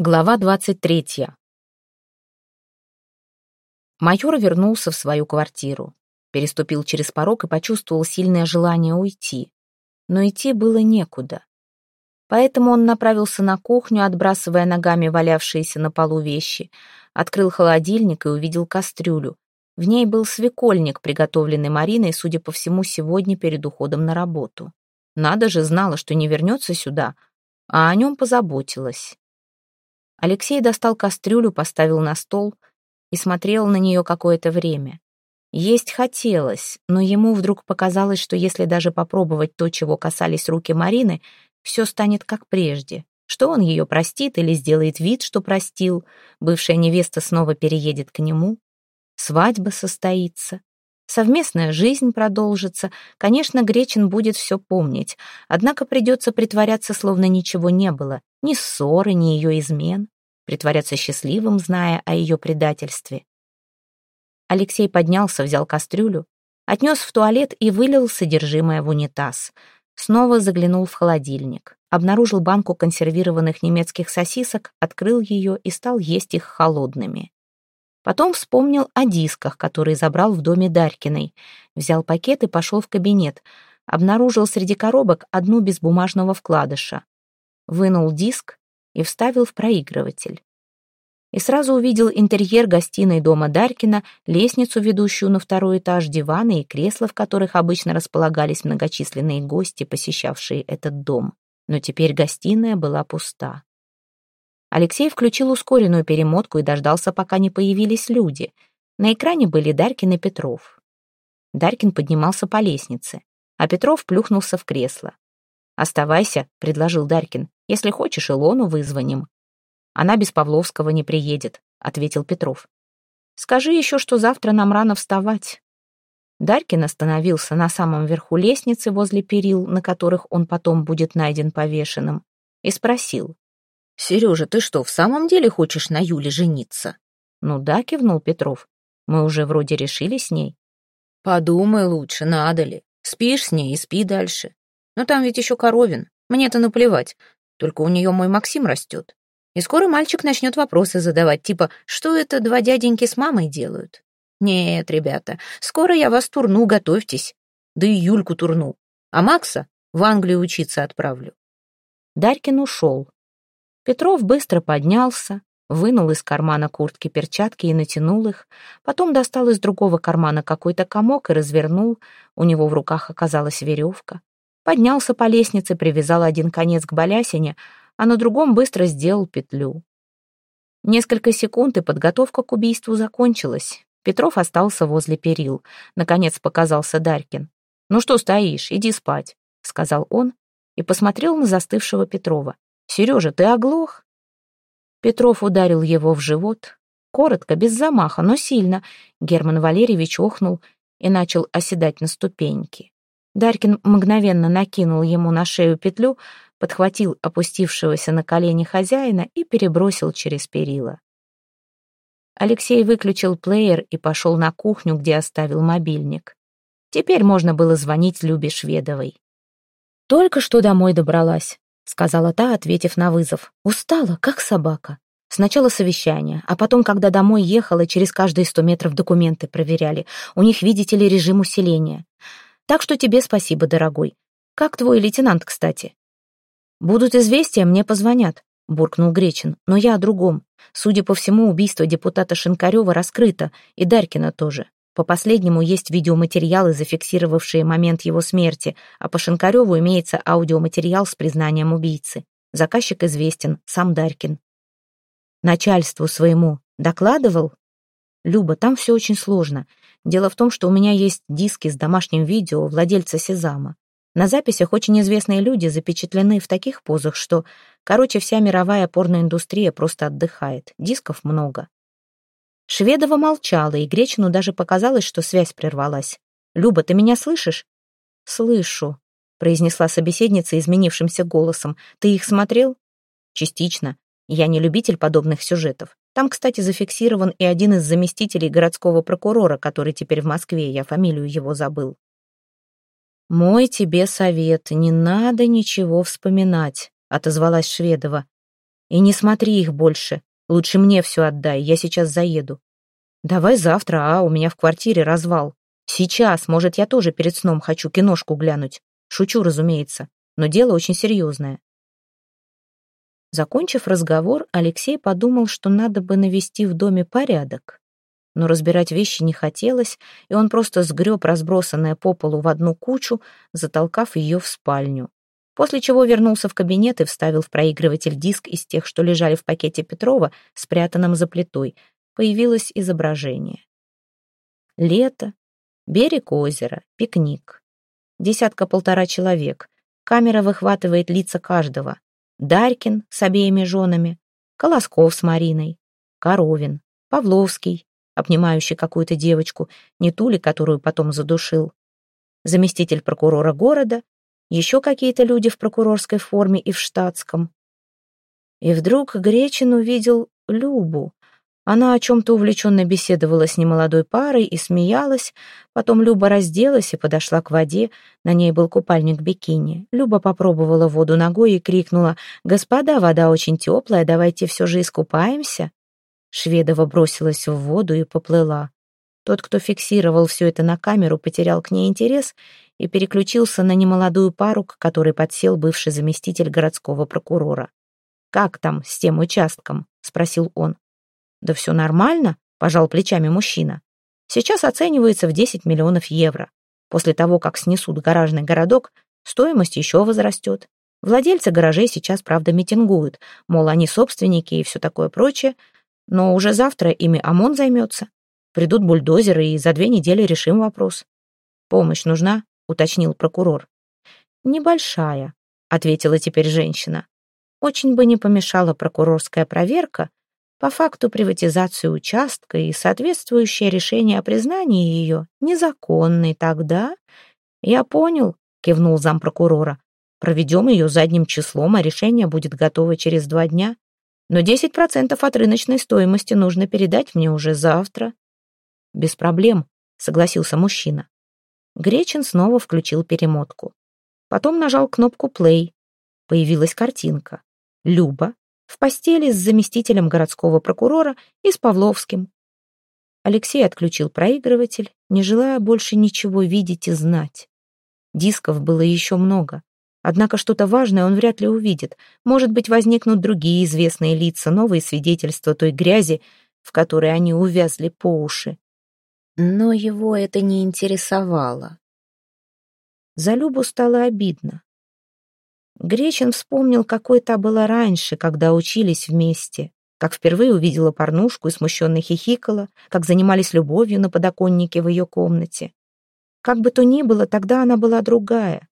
Глава 23. Майор вернулся в свою квартиру, переступил через порог и почувствовал сильное желание уйти. Но идти было некуда. Поэтому он направился на кухню, отбрасывая ногами валявшиеся на полу вещи, открыл холодильник и увидел кастрюлю. В ней был свекольник, приготовленный Мариной, судя по всему, сегодня перед уходом на работу. Надо же, знала, что не вернется сюда, а о нем позаботилась. Алексей достал кастрюлю, поставил на стол и смотрел на нее какое-то время. Есть хотелось, но ему вдруг показалось, что если даже попробовать то, чего касались руки Марины, все станет как прежде. Что он ее простит или сделает вид, что простил, бывшая невеста снова переедет к нему, свадьба состоится, совместная жизнь продолжится. Конечно, Гречин будет все помнить, однако придется притворяться, словно ничего не было, ни ссоры, ни ее измен притворяться счастливым, зная о ее предательстве. Алексей поднялся, взял кастрюлю, отнес в туалет и вылил содержимое в унитаз. Снова заглянул в холодильник, обнаружил банку консервированных немецких сосисок, открыл ее и стал есть их холодными. Потом вспомнил о дисках, которые забрал в доме Дарькиной. Взял пакет и пошел в кабинет. Обнаружил среди коробок одну без бумажного вкладыша. Вынул диск и вставил в проигрыватель. И сразу увидел интерьер гостиной дома Дарькина, лестницу, ведущую на второй этаж, диваны и кресла, в которых обычно располагались многочисленные гости, посещавшие этот дом. Но теперь гостиная была пуста. Алексей включил ускоренную перемотку и дождался, пока не появились люди. На экране были Дарькин и Петров. Дарькин поднимался по лестнице, а Петров плюхнулся в кресло. «Оставайся», — предложил Дарькин. «Если хочешь, Илону вызвоним». «Она без Павловского не приедет», — ответил Петров. «Скажи еще, что завтра нам рано вставать». Дарькин остановился на самом верху лестницы возле перил, на которых он потом будет найден повешенным, и спросил. «Сережа, ты что, в самом деле хочешь на Юле жениться?» «Ну да», — кивнул Петров. «Мы уже вроде решили с ней». «Подумай лучше, надо ли. Спишь с ней и спи дальше. Но там ведь еще коровин. Мне-то наплевать. Только у нее мой Максим растет. И скоро мальчик начнет вопросы задавать, типа, что это два дяденьки с мамой делают? Нет, ребята, скоро я вас турну, готовьтесь. Да и Юльку турну. А Макса в Англию учиться отправлю. Дарькин ушел. Петров быстро поднялся, вынул из кармана куртки перчатки и натянул их, потом достал из другого кармана какой-то комок и развернул, у него в руках оказалась веревка. Поднялся по лестнице, привязал один конец к балясине, а на другом быстро сделал петлю. Несколько секунд, и подготовка к убийству закончилась. Петров остался возле перил. Наконец показался Дарькин. «Ну что стоишь? Иди спать», — сказал он и посмотрел на застывшего Петрова. «Сережа, ты оглох?» Петров ударил его в живот. Коротко, без замаха, но сильно. Герман Валерьевич охнул и начал оседать на ступеньки. Дарькин мгновенно накинул ему на шею петлю, подхватил опустившегося на колени хозяина и перебросил через перила. Алексей выключил плеер и пошел на кухню, где оставил мобильник. Теперь можно было звонить Любе Шведовой. «Только что домой добралась», — сказала та, ответив на вызов. «Устала, как собака. Сначала совещание, а потом, когда домой ехала, через каждые сто метров документы проверяли. У них, видите ли, режим усиления. Так что тебе спасибо, дорогой. Как твой лейтенант, кстати?» «Будут известия, мне позвонят», — буркнул Гречин. «Но я о другом. Судя по всему, убийство депутата Шинкарева раскрыто, и Дарькина тоже. По последнему есть видеоматериалы, зафиксировавшие момент его смерти, а по Шинкареву имеется аудиоматериал с признанием убийцы. Заказчик известен, сам Дарькин. Начальству своему докладывал? Люба, там все очень сложно. Дело в том, что у меня есть диски с домашним видео владельца Сезама. На записях очень известные люди запечатлены в таких позах, что, короче, вся мировая порноиндустрия просто отдыхает. Дисков много. Шведова молчала, и Гречину даже показалось, что связь прервалась. «Люба, ты меня слышишь?» «Слышу», — произнесла собеседница изменившимся голосом. «Ты их смотрел?» «Частично. Я не любитель подобных сюжетов. Там, кстати, зафиксирован и один из заместителей городского прокурора, который теперь в Москве, я фамилию его забыл. «Мой тебе совет, не надо ничего вспоминать», — отозвалась Шведова. И не смотри их больше. Лучше мне все отдай, я сейчас заеду. Давай завтра, а у меня в квартире развал. Сейчас, может, я тоже перед сном хочу киношку глянуть. Шучу, разумеется, но дело очень серьезное. Закончив разговор, Алексей подумал, что надо бы навести в доме порядок. Но разбирать вещи не хотелось, и он просто сгреб разбросанное по полу в одну кучу, затолкав ее в спальню. После чего вернулся в кабинет и вставил в проигрыватель диск из тех, что лежали в пакете Петрова, спрятанном за плитой. Появилось изображение. Лето, берег озера, пикник. Десятка-полтора человек. Камера выхватывает лица каждого. Дарькин с обеими женами, Колосков с Мариной, Коровин, Павловский, обнимающий какую-то девочку, не ту ли, которую потом задушил, заместитель прокурора города, еще какие-то люди в прокурорской форме и в штатском. И вдруг Гречин увидел Любу, она о чем-то увлеченно беседовала с немолодой парой и смеялась. Потом Люба разделась и подошла к воде. На ней был купальник бикини. Люба попробовала воду ногой и крикнула «Господа, вода очень теплая, давайте все же искупаемся». Шведова бросилась в воду и поплыла. Тот, кто фиксировал все это на камеру, потерял к ней интерес и переключился на немолодую пару, к которой подсел бывший заместитель городского прокурора. «Как там с тем участком?» — спросил он. «Да все нормально», — пожал плечами мужчина. «Сейчас оценивается в 10 миллионов евро. После того, как снесут гаражный городок, стоимость еще возрастет. Владельцы гаражей сейчас, правда, митингуют, мол, они собственники и все такое прочее, но уже завтра ими ОМОН займется. Придут бульдозеры, и за две недели решим вопрос. «Помощь нужна?» — уточнил прокурор. «Небольшая», — ответила теперь женщина. «Очень бы не помешала прокурорская проверка, по факту приватизации участка и соответствующее решение о признании ее незаконной тогда... Я понял, кивнул зампрокурора. Проведем ее задним числом, а решение будет готово через два дня. Но 10% от рыночной стоимости нужно передать мне уже завтра. Без проблем, согласился мужчина. Гречин снова включил перемотку. Потом нажал кнопку «плей». Появилась картинка. Люба в постели с заместителем городского прокурора и с Павловским. Алексей отключил проигрыватель, не желая больше ничего видеть и знать. Дисков было еще много. Однако что-то важное он вряд ли увидит. Может быть, возникнут другие известные лица, новые свидетельства той грязи, в которой они увязли по уши. Но его это не интересовало. За Любу стало обидно. Гречин вспомнил, какой та была раньше, когда учились вместе, как впервые увидела порнушку и смущенно хихикала, как занимались любовью на подоконнике в ее комнате. Как бы то ни было, тогда она была другая.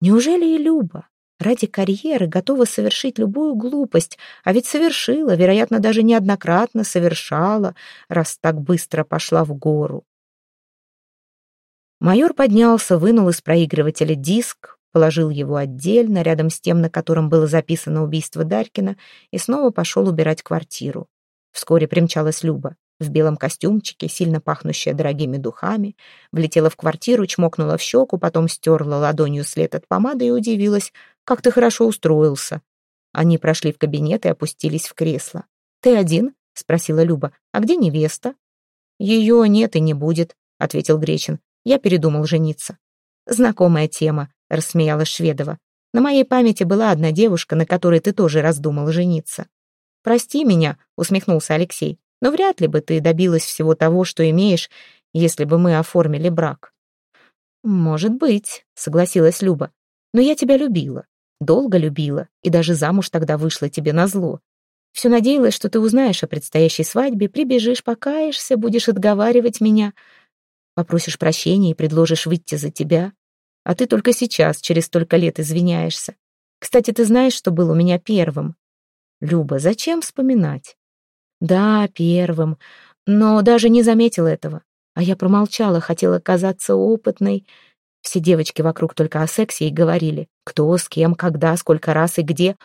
Неужели и Люба ради карьеры готова совершить любую глупость, а ведь совершила, вероятно, даже неоднократно совершала, раз так быстро пошла в гору. Майор поднялся, вынул из проигрывателя диск, положил его отдельно, рядом с тем, на котором было записано убийство Дарькина, и снова пошел убирать квартиру. Вскоре примчалась Люба в белом костюмчике, сильно пахнущая дорогими духами, влетела в квартиру, чмокнула в щеку, потом стерла ладонью след от помады и удивилась, как ты хорошо устроился. Они прошли в кабинет и опустились в кресло. «Ты один?» — спросила Люба. «А где невеста?» «Ее нет и не будет», — ответил Гречин. «Я передумал жениться». «Знакомая тема», — рассмеялась Шведова. «На моей памяти была одна девушка, на которой ты тоже раздумал жениться». «Прости меня», — усмехнулся Алексей, «но вряд ли бы ты добилась всего того, что имеешь, если бы мы оформили брак». «Может быть», — согласилась Люба, «но я тебя любила, долго любила, и даже замуж тогда вышла тебе назло. Все надеялась, что ты узнаешь о предстоящей свадьбе, прибежишь, покаешься, будешь отговаривать меня, попросишь прощения и предложишь выйти за тебя. А ты только сейчас, через столько лет, извиняешься. Кстати, ты знаешь, что был у меня первым? Люба, зачем вспоминать? Да, первым, но даже не заметил этого. А я промолчала, хотела казаться опытной. Все девочки вокруг только о сексе и говорили, кто, с кем, когда, сколько раз и где.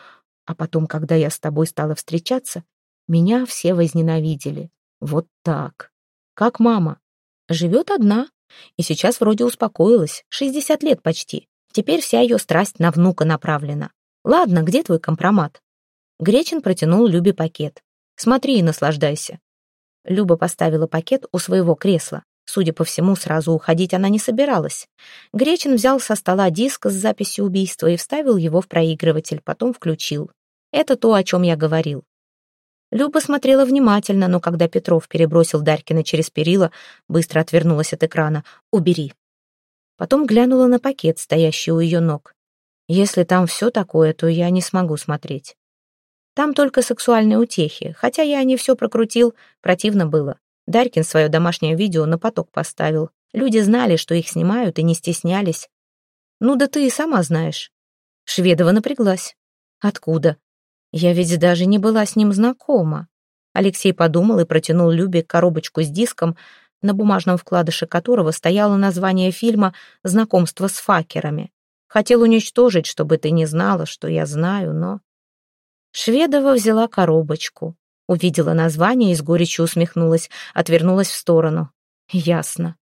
А потом, когда я с тобой стала встречаться, меня все возненавидели. Вот так. Как мама. Живет одна, и сейчас вроде успокоилась, 60 лет почти. Теперь вся ее страсть на внука направлена. Ладно, где твой компромат? Гречин протянул Любе пакет. «Смотри и наслаждайся». Люба поставила пакет у своего кресла. Судя по всему, сразу уходить она не собиралась. Гречин взял со стола диск с записью убийства и вставил его в проигрыватель, потом включил. Это то, о чем я говорил. Люба смотрела внимательно, но когда Петров перебросил Дарькина через перила, быстро отвернулась от экрана. «Убери». Потом глянула на пакет, стоящий у ее ног. «Если там все такое, то я не смогу смотреть». Там только сексуальные утехи, хотя я не все прокрутил, противно было. Дарькин свое домашнее видео на поток поставил. Люди знали, что их снимают, и не стеснялись. Ну да ты и сама знаешь. Шведова напряглась. Откуда? Я ведь даже не была с ним знакома. Алексей подумал и протянул Любе коробочку с диском, на бумажном вкладыше которого стояло название фильма «Знакомство с факерами». Хотел уничтожить, чтобы ты не знала, что я знаю, но... Шведова взяла коробочку, увидела название и с горечью усмехнулась, отвернулась в сторону. Ясно.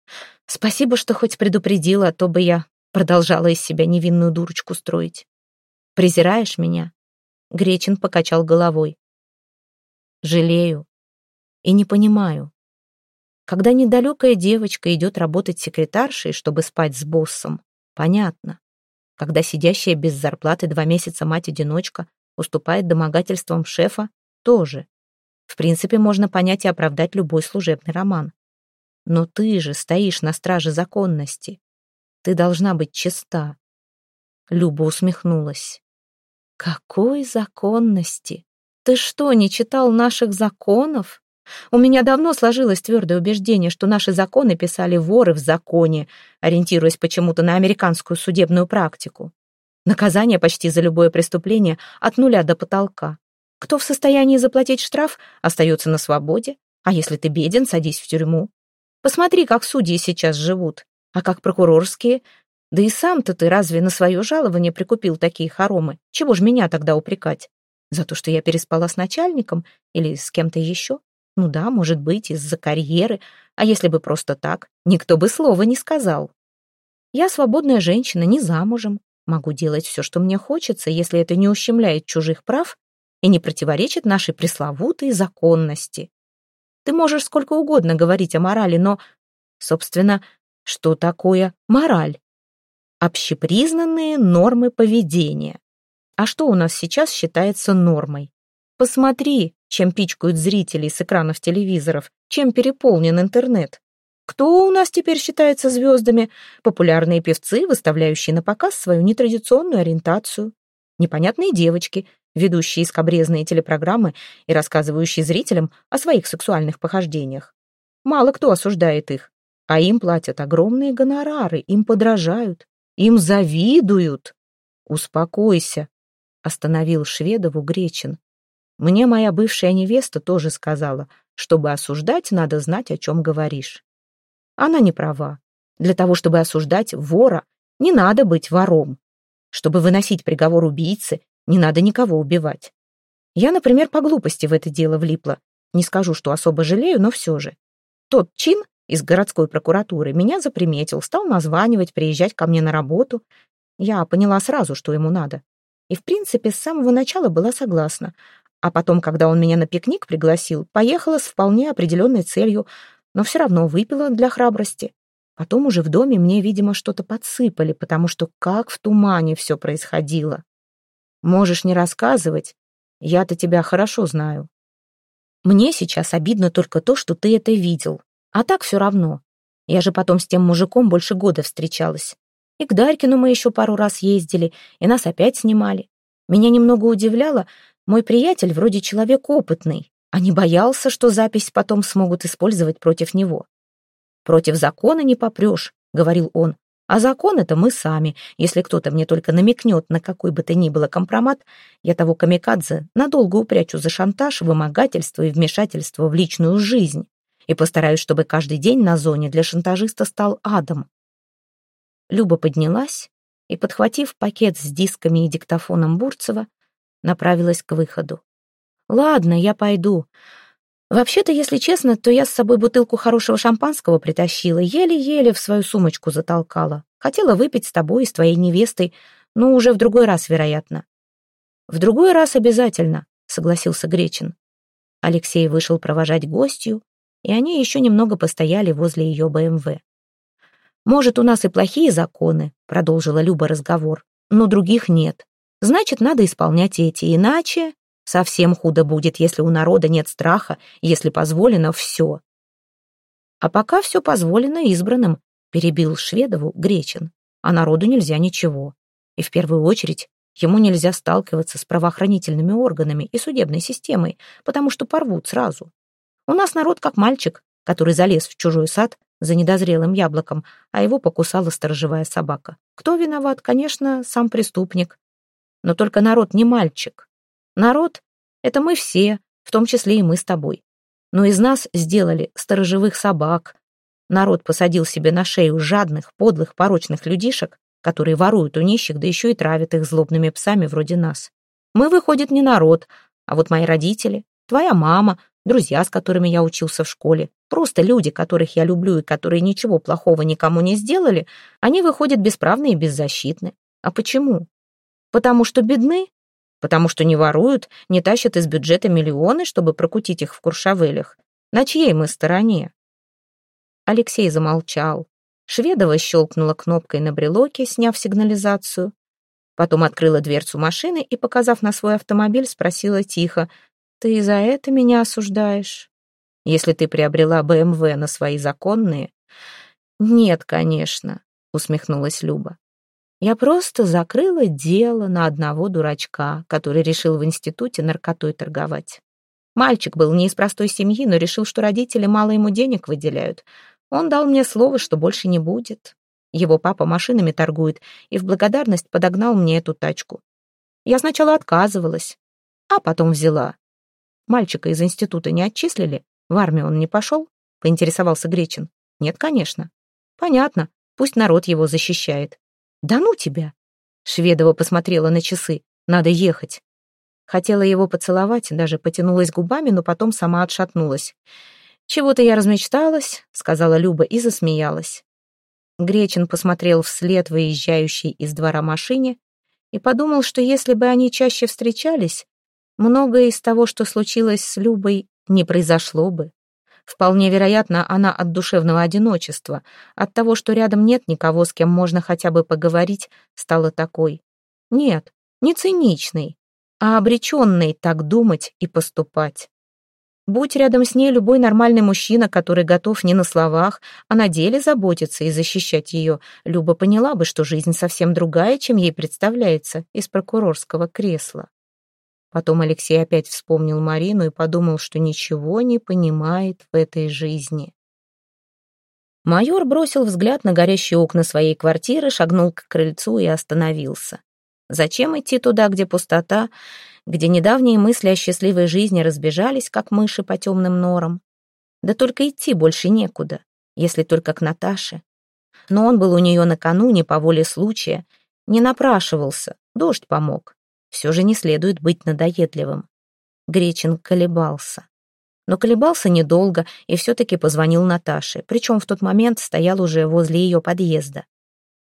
Спасибо, что хоть предупредила, а то бы я продолжала из себя невинную дурочку строить. Презираешь меня? Гречин покачал головой. Жалею и не понимаю. Когда недалекая девочка идет работать секретаршей, чтобы спать с боссом, понятно. Когда сидящая без зарплаты два месяца мать-одиночка уступает домогательствам шефа, тоже. В принципе, можно понять и оправдать любой служебный роман. Но ты же стоишь на страже законности. Ты должна быть чиста. Люба усмехнулась. Какой законности? Ты что, не читал наших законов? У меня давно сложилось твердое убеждение, что наши законы писали воры в законе, ориентируясь почему-то на американскую судебную практику. Наказание почти за любое преступление от нуля до потолка. Кто в состоянии заплатить штраф, остается на свободе, а если ты беден, садись в тюрьму. Посмотри, как судьи сейчас живут, а как прокурорские. Да и сам-то ты разве на свое жалование прикупил такие хоромы? Чего ж меня тогда упрекать? За то, что я переспала с начальником или с кем-то еще? Ну да, может быть, из-за карьеры, а если бы просто так, никто бы слова не сказал. Я свободная женщина, не замужем, Могу делать все, что мне хочется, если это не ущемляет чужих прав и не противоречит нашей пресловутой законности. Ты можешь сколько угодно говорить о морали, но, собственно, что такое мораль? Общепризнанные нормы поведения. А что у нас сейчас считается нормой? Посмотри, чем пичкают зрителей с экранов телевизоров, чем переполнен интернет. Кто у нас теперь считается звездами? Популярные певцы, выставляющие на показ свою нетрадиционную ориентацию. Непонятные девочки, ведущие скобрезные телепрограммы и рассказывающие зрителям о своих сексуальных похождениях. Мало кто осуждает их, а им платят огромные гонорары, им подражают, им завидуют. «Успокойся», — остановил Шведову Гречин. «Мне моя бывшая невеста тоже сказала, чтобы осуждать, надо знать, о чем говоришь». Она не права. Для того, чтобы осуждать вора, не надо быть вором. Чтобы выносить приговор убийце, не надо никого убивать. Я, например, по глупости в это дело влипла. Не скажу, что особо жалею, но все же. Тот чин из городской прокуратуры меня заприметил, стал названивать, приезжать ко мне на работу. Я поняла сразу, что ему надо. И, в принципе, с самого начала была согласна. А потом, когда он меня на пикник пригласил, поехала с вполне определенной целью но все равно выпила для храбрости. Потом уже в доме мне, видимо, что-то подсыпали, потому что как в тумане все происходило. Можешь не рассказывать, я-то тебя хорошо знаю. Мне сейчас обидно только то, что ты это видел. А так все равно. Я же потом с тем мужиком больше года встречалась. И к Дарькину мы еще пару раз ездили, и нас опять снимали. Меня немного удивляло, мой приятель вроде человек опытный, а не боялся, что запись потом смогут использовать против него. «Против закона не попрешь», — говорил он. «А закон — это мы сами. Если кто-то мне только намекнет на какой бы то ни было компромат, я того камикадзе надолго упрячу за шантаж, вымогательство и вмешательство в личную жизнь и постараюсь, чтобы каждый день на зоне для шантажиста стал адом». Люба поднялась и, подхватив пакет с дисками и диктофоном Бурцева, направилась к выходу. «Ладно, я пойду. Вообще-то, если честно, то я с собой бутылку хорошего шампанского притащила, еле-еле в свою сумочку затолкала. Хотела выпить с тобой и с твоей невестой, но уже в другой раз, вероятно». «В другой раз обязательно», — согласился Гречин. Алексей вышел провожать гостью, и они еще немного постояли возле ее БМВ. «Может, у нас и плохие законы», — продолжила Люба разговор, «но других нет. Значит, надо исполнять эти, иначе совсем худо будет, если у народа нет страха, если позволено все». «А пока все позволено избранным», — перебил Шведову Гречин, «а народу нельзя ничего. И в первую очередь ему нельзя сталкиваться с правоохранительными органами и судебной системой, потому что порвут сразу. У нас народ как мальчик, который залез в чужой сад за недозрелым яблоком, а его покусала сторожевая собака. Кто виноват? Конечно, сам преступник. Но только народ не мальчик. Народ — это мы все, в том числе и мы с тобой. Но из нас сделали сторожевых собак. Народ посадил себе на шею жадных, подлых, порочных людишек, которые воруют у нищих, да еще и травят их злобными псами вроде нас. Мы, выходит, не народ, а вот мои родители, твоя мама, друзья, с которыми я учился в школе, просто люди, которых я люблю и которые ничего плохого никому не сделали, они выходят бесправны и беззащитны. А почему? Потому что бедны? Потому что не воруют, не тащат из бюджета миллионы, чтобы прокутить их в Куршавелях. На чьей мы стороне? Алексей замолчал. Шведова щелкнула кнопкой на брелоке, сняв сигнализацию. Потом открыла дверцу машины и, показав на свой автомобиль, спросила тихо, «Ты и за это меня осуждаешь? Если ты приобрела БМВ на свои законные?» «Нет, конечно», — усмехнулась Люба. «Я просто закрыла дело на одного дурачка, который решил в институте наркотой торговать. Мальчик был не из простой семьи, но решил, что родители мало ему денег выделяют. Он дал мне слово, что больше не будет. Его папа машинами торгует и в благодарность подогнал мне эту тачку. Я сначала отказывалась, а потом взяла. Мальчика из института не отчислили? В армию он не пошел? Поинтересовался Гречин. Нет, конечно. Понятно, пусть народ его защищает. Да ну тебя! Шведова посмотрела на часы. Надо ехать. Хотела его поцеловать, даже потянулась губами, но потом сама отшатнулась. «Чего-то я размечталась», — сказала Люба и засмеялась. Гречин посмотрел вслед выезжающей из двора машине и подумал, что если бы они чаще встречались, многое из того, что случилось с Любой, не произошло бы. Вполне вероятно, она от душевного одиночества, от того, что рядом нет никого, с кем можно хотя бы поговорить, стала такой. Нет, не циничной, а обреченной так думать и поступать. Будь рядом с ней любой нормальный мужчина, который готов не на словах, а на деле заботиться и защищать ее, Люба поняла бы, что жизнь совсем другая, чем ей представляется из прокурорского кресла. Потом Алексей опять вспомнил Марину и подумал, что ничего не понимает в этой жизни. Майор бросил взгляд на горящие окна своей квартиры, шагнул к крыльцу и остановился. Зачем идти туда, где пустота, где недавние мысли о счастливой жизни разбежались, как мыши по темным норам. Да только идти больше некуда, если только к Наташе. Но он был у нее накануне по воле случая, не напрашивался, дождь помог. Все же не следует быть надоедливым. Гречин колебался. Но колебался недолго и все-таки позвонил Наташе, причем в тот момент стоял уже возле ее подъезда.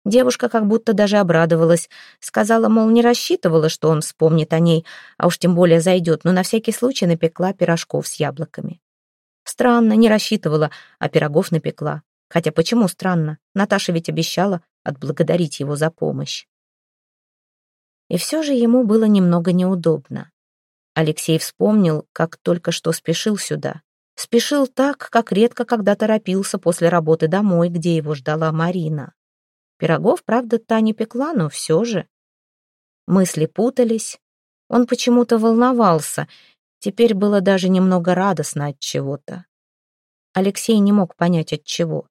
Девушка как будто даже обрадовалась. Сказала, мол, не рассчитывала, что он вспомнит о ней, а уж тем более зайдет, но на всякий случай напекла пирожков с яблоками. Странно, не рассчитывала, а пирогов напекла. Хотя почему странно? Наташа ведь обещала отблагодарить его за помощь. И все же ему было немного неудобно. Алексей вспомнил, как только что спешил сюда. Спешил так, как редко когда торопился после работы домой, где его ждала Марина. Пирогов, правда, та не пекла, но все же. Мысли путались. Он почему-то волновался. Теперь было даже немного радостно от чего-то. Алексей не мог понять от чего.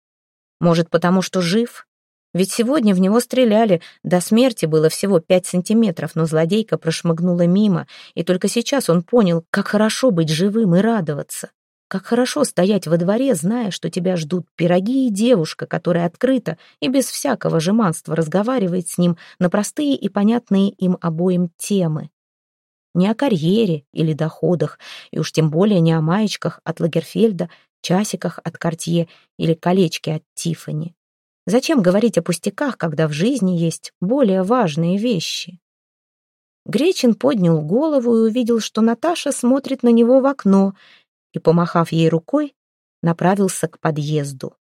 Может, потому что жив? Ведь сегодня в него стреляли, до смерти было всего пять сантиметров, но злодейка прошмыгнула мимо, и только сейчас он понял, как хорошо быть живым и радоваться. Как хорошо стоять во дворе, зная, что тебя ждут пироги и девушка, которая открыто и без всякого жеманства разговаривает с ним на простые и понятные им обоим темы. Не о карьере или доходах, и уж тем более не о маечках от Лагерфельда, часиках от Кортье или колечке от Тиффани. Зачем говорить о пустяках, когда в жизни есть более важные вещи? Гречин поднял голову и увидел, что Наташа смотрит на него в окно, и, помахав ей рукой, направился к подъезду.